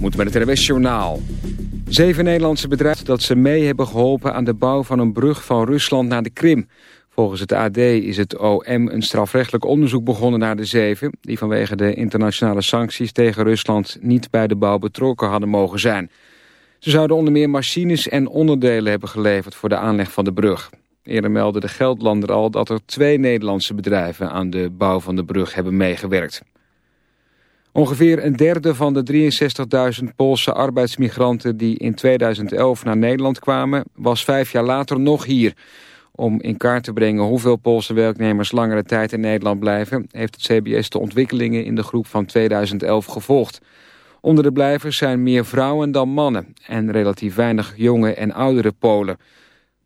moet met het RWS Journaal. Zeven Nederlandse bedrijven dat ze mee hebben geholpen aan de bouw van een brug van Rusland naar de Krim. Volgens het AD is het OM een strafrechtelijk onderzoek begonnen naar de zeven... die vanwege de internationale sancties tegen Rusland niet bij de bouw betrokken hadden mogen zijn. Ze zouden onder meer machines en onderdelen hebben geleverd voor de aanleg van de brug. Eerder meldde de Geldlander al dat er twee Nederlandse bedrijven aan de bouw van de brug hebben meegewerkt. Ongeveer een derde van de 63.000 Poolse arbeidsmigranten die in 2011 naar Nederland kwamen, was vijf jaar later nog hier. Om in kaart te brengen hoeveel Poolse werknemers langere tijd in Nederland blijven, heeft het CBS de ontwikkelingen in de groep van 2011 gevolgd. Onder de blijvers zijn meer vrouwen dan mannen en relatief weinig jonge en oudere Polen.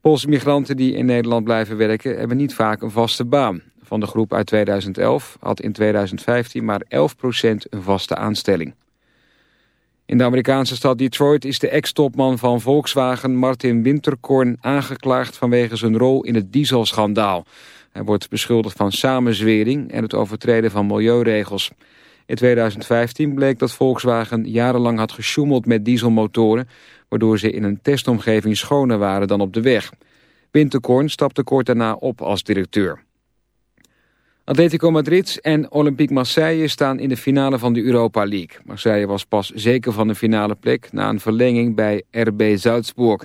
Poolse migranten die in Nederland blijven werken hebben niet vaak een vaste baan van de groep uit 2011 had in 2015 maar 11% een vaste aanstelling. In de Amerikaanse stad Detroit is de ex-topman van Volkswagen Martin Winterkorn aangeklaagd vanwege zijn rol in het dieselschandaal. Hij wordt beschuldigd van samenzwering en het overtreden van milieuregels. In 2015 bleek dat Volkswagen jarenlang had gesjoemeld met dieselmotoren, waardoor ze in een testomgeving schoner waren dan op de weg. Winterkorn stapte kort daarna op als directeur. Atletico Madrid en Olympique Marseille staan in de finale van de Europa League. Marseille was pas zeker van de finale plek na een verlenging bij RB Salzburg.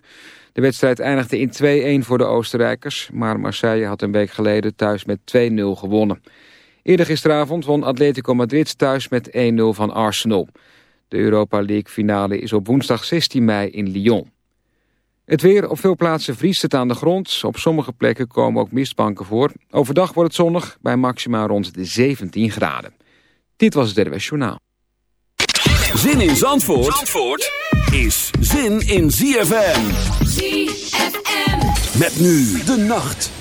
De wedstrijd eindigde in 2-1 voor de Oostenrijkers, maar Marseille had een week geleden thuis met 2-0 gewonnen. Eerder gisteravond won Atletico Madrid thuis met 1-0 van Arsenal. De Europa League finale is op woensdag 16 mei in Lyon. Het weer, op veel plaatsen vriest het aan de grond. Op sommige plekken komen ook mistbanken voor. Overdag wordt het zonnig, bij maxima rond de 17 graden. Dit was het RWS Journaal. Zin in Zandvoort, Zandvoort is zin in ZFM. ZFM. Met nu de nacht.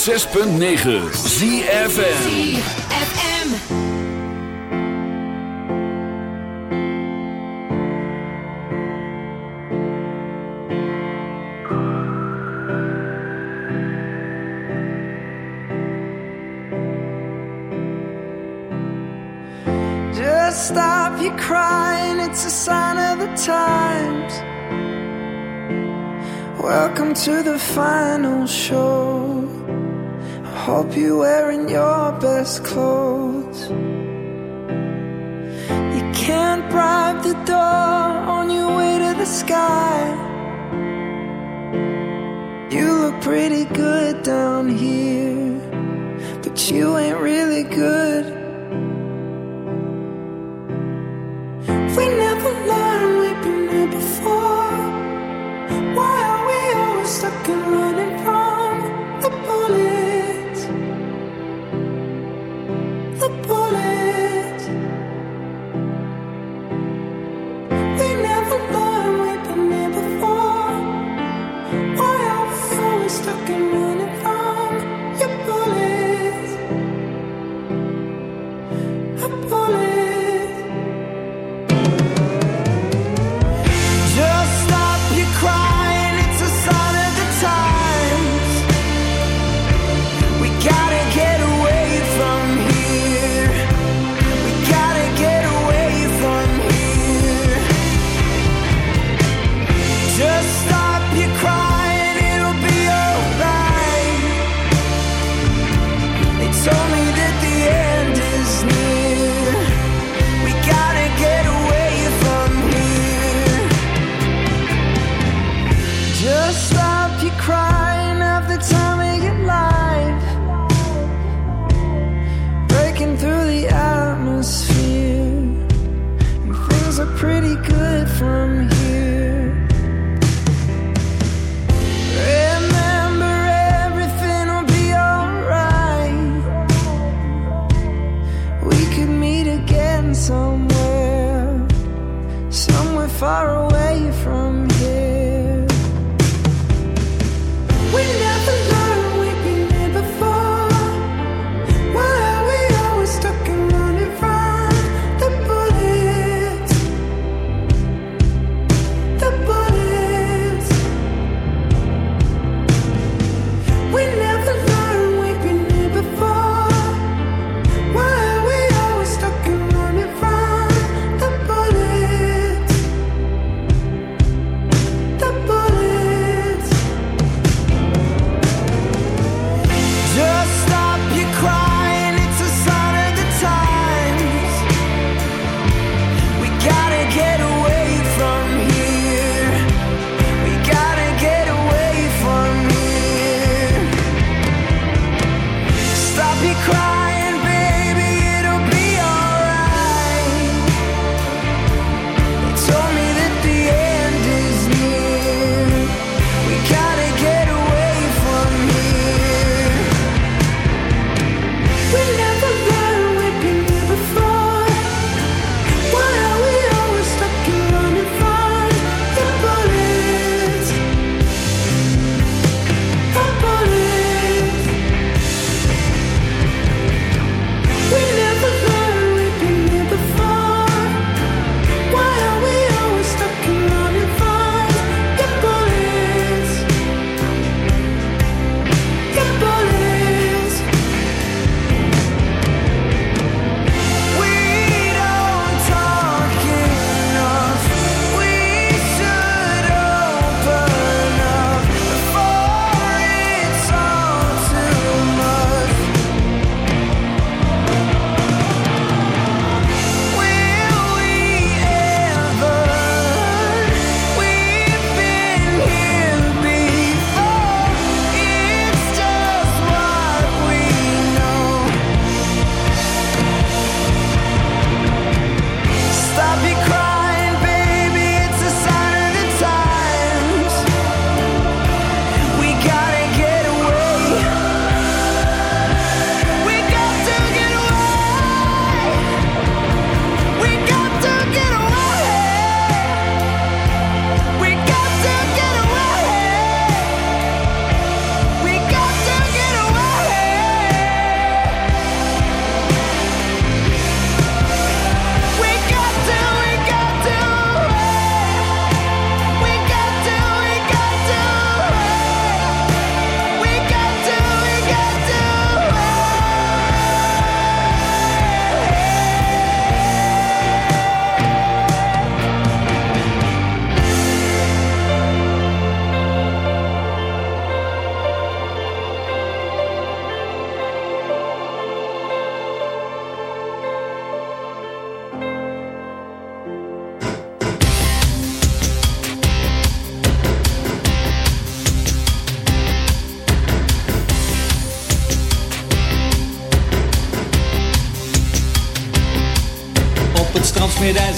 106.9 ZFN stop your crying, it's a sign of the times. Welcome to the final. hope you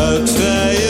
Uit vrije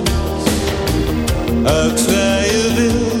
Uit vrije wil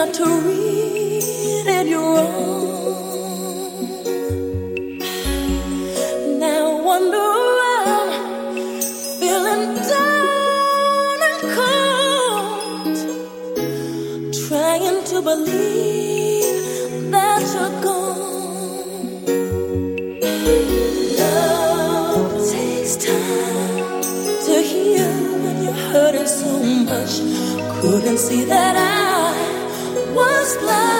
not to read and you're wrong. Now wonder I'm feeling down and cold, trying to believe that you're gone. Love takes time to heal when you're hurting so much. Couldn't see that I last love.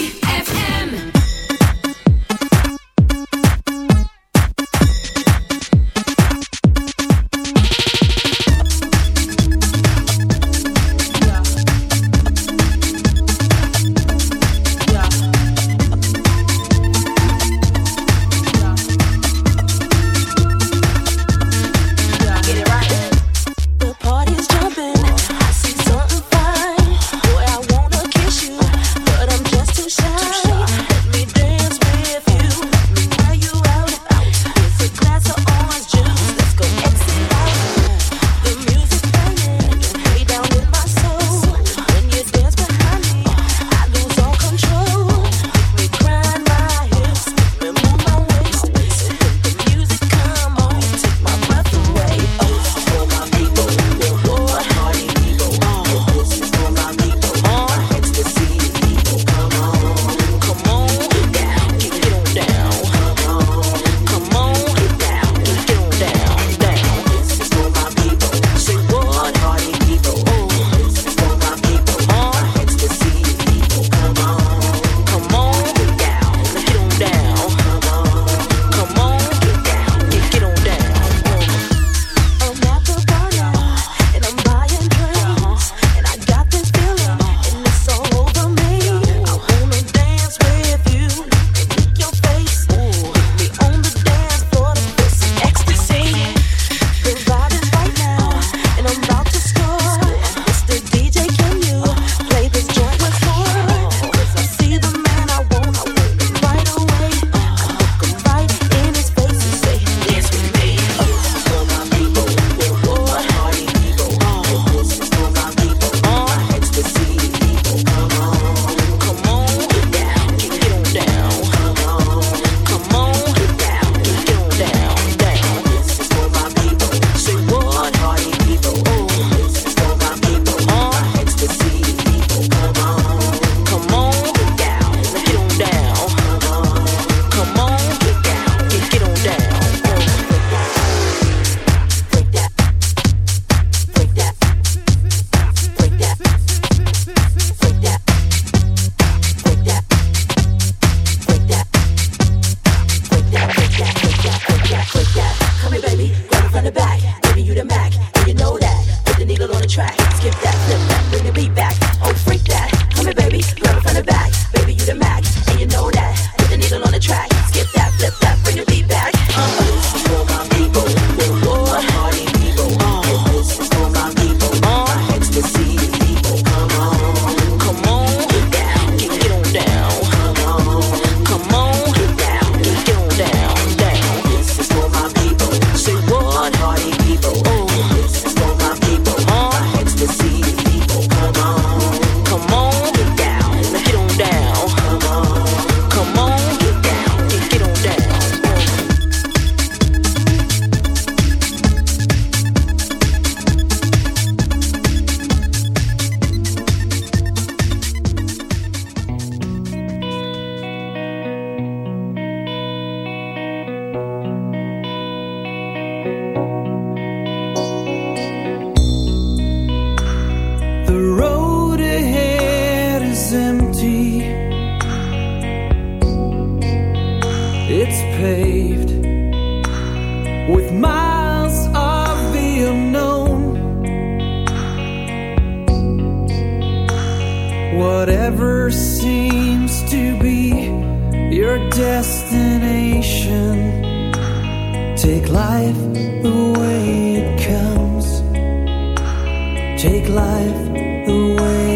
Take life the way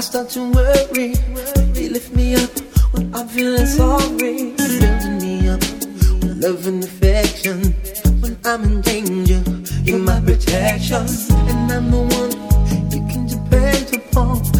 I start to worry. They lift me up when I'm feeling sorry. Building me up with love and affection. When I'm in danger, you're my protection. And I'm the one you can depend upon.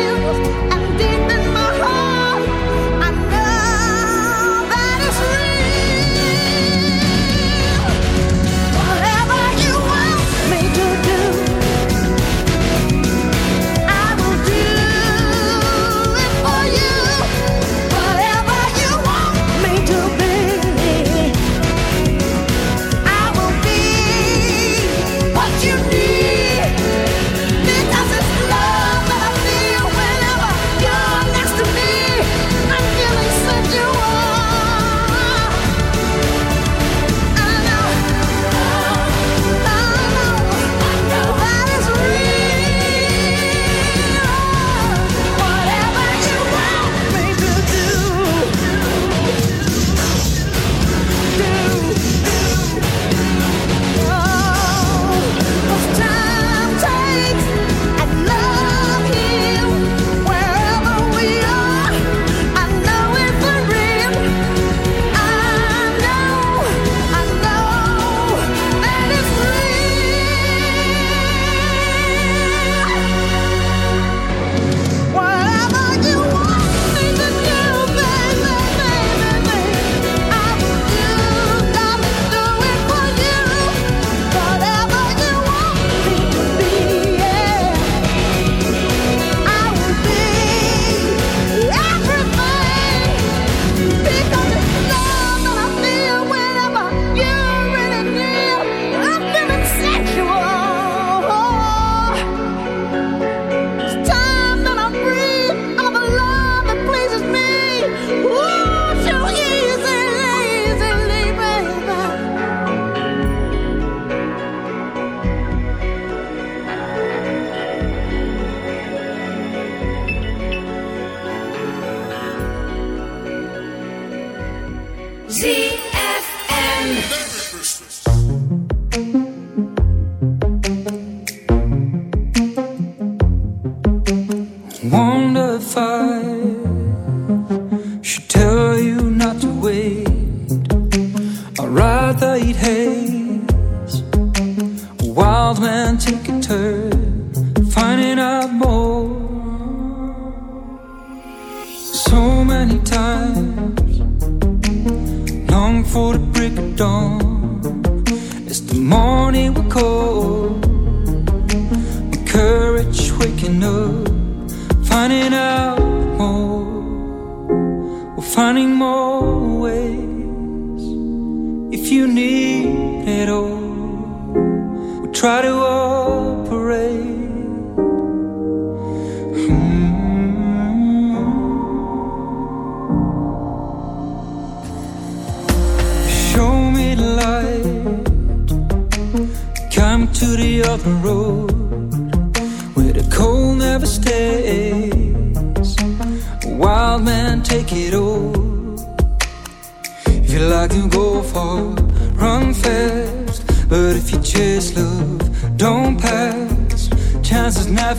butterfly should tell you not to wait. I'd rather eat haze. A wild man take a turn.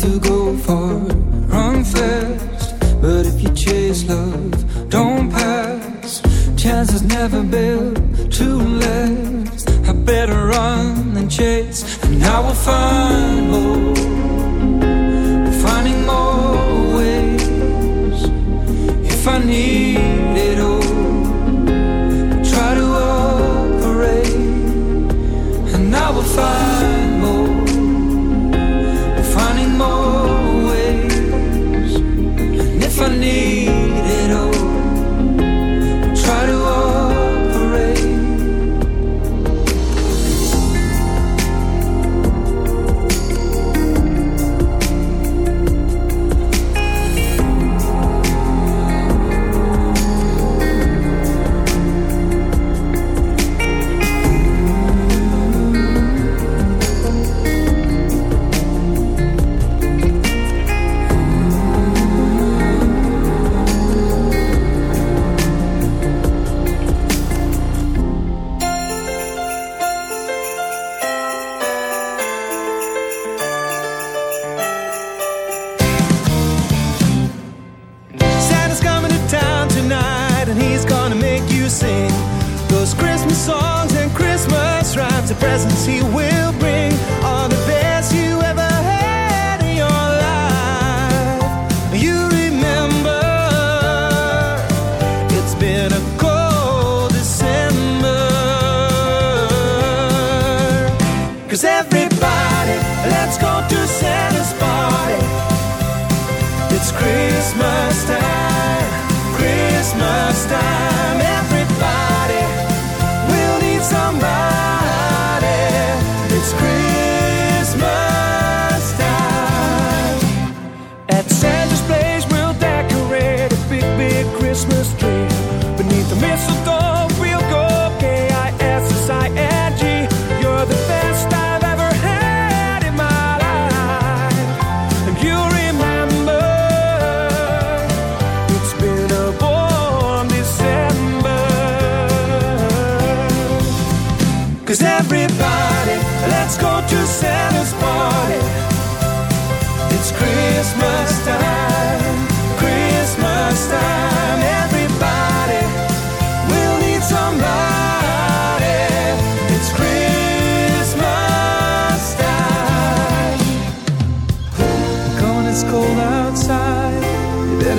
to go far, run fast. But if you chase love, don't pass. Chances never built to last. I better run than chase, and I will find more, finding more ways. If I need it all, try to operate, and I will find need